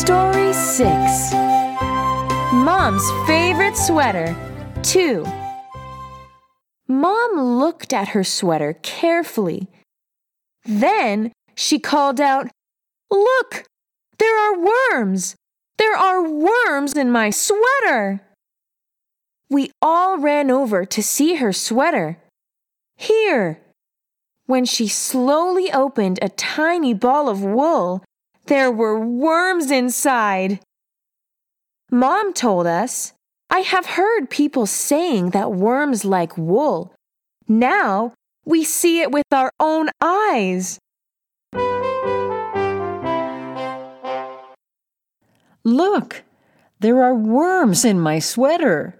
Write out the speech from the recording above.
Story 6 Mom's Favorite Sweater 2 Mom looked at her sweater carefully. Then she called out, Look! There are worms! There are worms in my sweater! We all ran over to see her sweater. Here! When she slowly opened a tiny ball of wool, there were worms inside. Mom told us, I have heard people saying that worms like wool. Now we see it with our own eyes. Look, there are worms in my sweater.